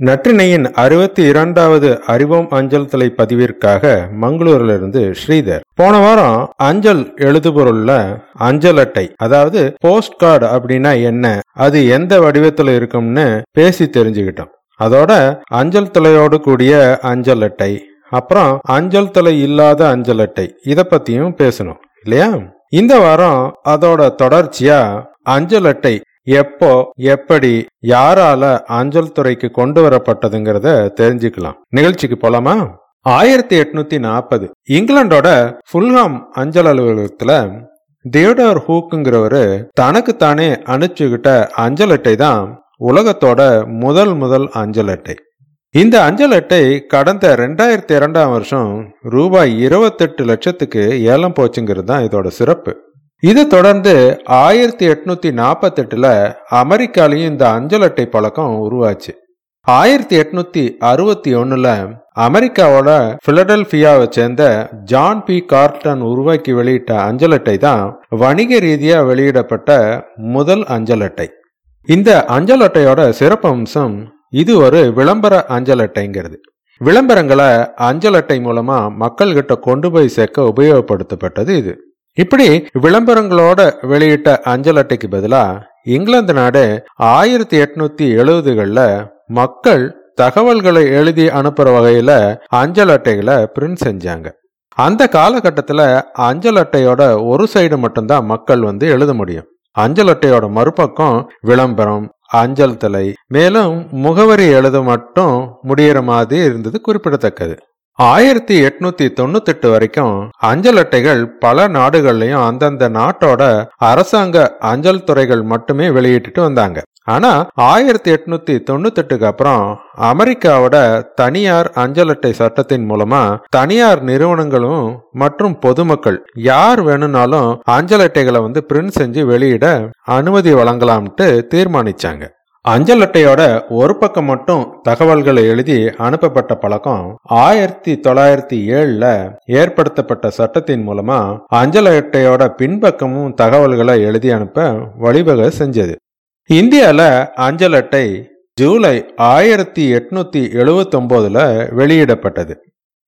நற்றினையின் அறுபத்தி இரண்டாவது அறிவோம் அஞ்சல் தலை பதிவிற்காக மங்களூரிலிருந்து ஸ்ரீதர். போன வாரம் அஞ்சல் எழுதுபொருள்ல அஞ்சல் அட்டை அதாவது போஸ்ட் கார்டு அப்படின்னா என்ன அது எந்த வடிவத்துல இருக்கும்னு பேசி தெரிஞ்சுக்கிட்டோம். அதோட அஞ்சல் தலையோடு கூடிய அஞ்சல் அட்டை அப்புறம் அஞ்சல் தலை இல்லாத அஞ்சல் அட்டை இத பத்தியும் பேசணும் இல்லையா? இந்த வாரம் அதோட தொடர்ச்சியா அஞ்சல் அட்டை எப்போ எப்படி யாரால அஞ்சல் துறைக்கு கொண்டு வரப்பட்டதுங்கிறத தெரிஞ்சுக்கலாம். நிகழ்ச்சிக்கு போலாமா? ஆயிரத்தி எட்நூத்தி நாற்பது இங்கிலாண்டோட ஃபுல்ஹாம் அஞ்சல் அலுவலகத்துல தியோடர் ஹூக்குங்கிறவரு தனக்கு தானே அனுப்பிச்சுக்கிட்ட அஞ்சல் அட்டை தான் உலகத்தோட முதல் முதல் அஞ்சல் அட்டை. இந்த அஞ்சல் அட்டை கடந்த ரெண்டாயிரத்தி இரண்டாம் வருஷம் ரூபாய் இருபத்தெட்டு லட்சத்துக்கு ஏலம் போச்சுங்கிறது தான் இதோட சிறப்பு. இதை தொடர்ந்து ஆயிரத்தி எட்நூத்தி நாற்பத்தி எட்டுல அமெரிக்காலையும் இந்த அஞ்சல் அட்டை பழக்கம் உருவாச்சு. ஆயிரத்தி எட்நூத்தி அறுபத்தி ஒண்ணுல அமெரிக்காவோட பிலடெல்பியாவை சேர்ந்த ஜான் பி கார்டன் உருவாக்கி வெளியிட்ட அஞ்சல் அட்டை தான் வணிக ரீதியா வெளியிடப்பட்ட முதல் அஞ்சல் அட்டை. இந்த அஞ்சல் அட்டையோட சிறப்பம்சம் இது ஒரு விளம்பர அஞ்சல் அட்டைங்கிறது. விளம்பரங்களை அஞ்சல் அட்டை மூலமா மக்கள்கிட்ட கொண்டு போய் சேர்க்க உபயோகப்படுத்தப்பட்டது இது. இப்படி விளம்பரங்களோட வெளியிட்ட அஞ்சல் அட்டைக்கு பதிலா இங்கிலாந்து நாடு ஆயிரத்தி எட்நூத்தி எழுபதுகள்ல மக்கள் தகவல்களை எழுதி அனுப்புற வகையில அஞ்சல் அட்டைகளை பிரிண்ட் செஞ்சாங்க. அந்த காலகட்டத்தில் அஞ்சல் அட்டையோட ஒரு சைடு மட்டும்தான் மக்கள் வந்து எழுத முடியும். அஞ்சல் அட்டையோட மறுபக்கம் விளம்பரம் அஞ்சல் தலை மேலும் முகவரி எழுத மட்டும் முடியற மாதிரி இருந்தது குறிப்பிடத்தக்கது. ஆயிரத்தி எட்நூத்தி தொண்ணூத்தி எட்டு வரைக்கும் அஞ்சல் அட்டைகள் பல நாடுகள்லயும் அந்தந்த நாட்டோட அரசாங்க அஞ்சல் துறைகள் மட்டுமே வெளியிட்டு வந்தாங்க. ஆனா ஆயிரத்தி எட்நூத்தி தொண்ணூத்தி எட்டுக்கு அப்புறம் அமெரிக்காவோட தனியார் அஞ்சல் அட்டை சட்டத்தின் மூலமா தனியார் நிறுவனங்களும் மற்றும் பொதுமக்கள் யார் வேணும்னாலும் அஞ்சல் அட்டைகளை வந்து பிரிண்ட் செஞ்சு வெளியிட அனுமதி வழங்கலாம்ட்டு தீர்மானிச்சாங்க. அஞ்சல் அட்டையோட ஒரு பக்கம் மட்டும் தகவல்களை எழுதி அனுப்பப்பட்ட பழக்கம் ஆயிரத்தி தொள்ளாயிரத்தி ஏழுல ஏற்படுத்தப்பட்ட சட்டத்தின் மூலமா அஞ்சல் அட்டையோட பின்பக்கமும் தகவல்களை எழுதி அனுப்ப வழிவகை செஞ்சது. இந்தியால அஞ்சல் அட்டை ஜூலை ஆயிரத்தி எட்நூத்தி எழுவத்தி ஒன்பதுல வெளியிடப்பட்டது.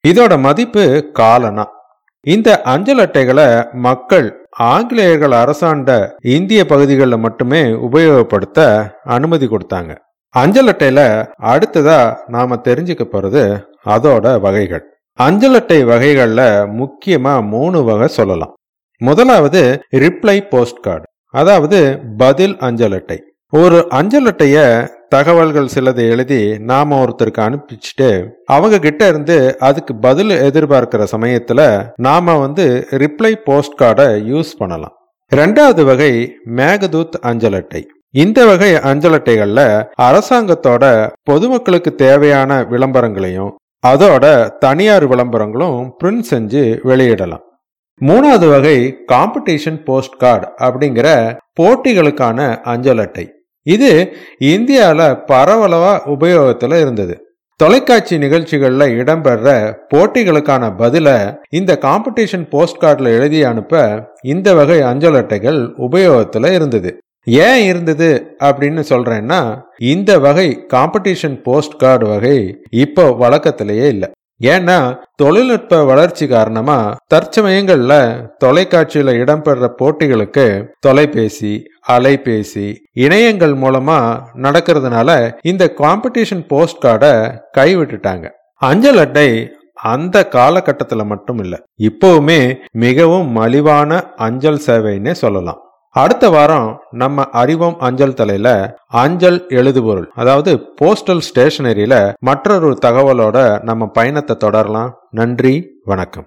இதோட மதிப்பு காலனா. இந்த அஞ்சல் அட்டைகளை மக்கள் ஆங்கிலேயர்கள் அரசாண்ட இந்திய பகுதிகளில் மட்டுமே உபயோகப்படுத்த அனுமதி கொடுத்தாங்க. அஞ்சல் அட்டையில அடுத்ததா நாம தெரிஞ்சுக்க போறது அதோட வகைகள். அஞ்சல் அட்டை வகைகள்ல முக்கியமா மூணு வகை சொல்லலாம். முதலாவது ரிப்ளை போஸ்ட் கார்டு அதாவது பதில் அஞ்சல் அட்டை ஒரு அஞ்சல் அட்டைய தகவல்கள் சிலதை எழுதி நாம ஒருத்தருக்கு அனுப்பிச்சுட்டு அவங்க கிட்ட இருந்து அதுக்கு பதில் எதிர்பார்க்கிற சமயத்துல நாம வந்து ரிப்ளை போஸ்ட் கார்டை யூஸ் பண்ணலாம். ரெண்டாவது வகை மேகதூத் அஞ்சல் அட்டை. இந்த வகை அஞ்சல் அட்டைகள்ல அரசாங்கத்தோட பொதுமக்களுக்கு தேவையான விளம்பரங்களையும் அதோட தனியார் விளம்பரங்களும் பிரிண்ட் செஞ்சு வெளியிடலாம். மூணாவது வகை காம்படிஷன் போஸ்ட் கார்டு அப்படிங்கிற போட்டிகளுக்கான அஞ்சல் அட்டை. இது இந்தியாவில் பரவலாக உபயோகத்தில் இருந்தது. தொலைக்காட்சி நிகழ்ச்சிகளில் இடம்பெற போட்டிகளுக்கான பதிலை இந்த காம்படிஷன் போஸ்ட் கார்டில் எழுதி அனுப்ப இந்த வகை அஞ்சல் அட்டைகள் உபயோகத்தில் இருந்தது. ஏன் இருந்தது அப்படின்னு சொல்றேன்னா இந்த வகை காம்படிஷன் போஸ்ட் கார்டு வகை இப்போ வழக்கத்திலேயே இல்லை. ஏன்னா தொழில்நுட்ப வளர்ச்சி காரணமா தற்சமயங்கள்ல தொலைக்காட்சியில இடம்பெற போட்டிகளுக்கு தொலைபேசி அலைபேசி இணையங்கள் மூலமா நடக்கிறதுனால இந்த காம்படிஷன் போஸ்ட் கார்டை கைவிட்டுட்டாங்க. அஞ்சல் அட்டை அந்த காலகட்டத்தில் மட்டும் இல்ல இப்பவுமே மிகவும் மலிவான அஞ்சல் சேவைன்னே சொல்லலாம். அடுத்த வாரம் நம்ம அறிவோம் அஞ்சல் தலையில அஞ்சல் எழுதுபொருள் அதாவது போஸ்டல் ஸ்டேஷனரியில மற்றொரு தகவலோட நம்ம பயணத்தை தொடரலாம். நன்றி வணக்கம்.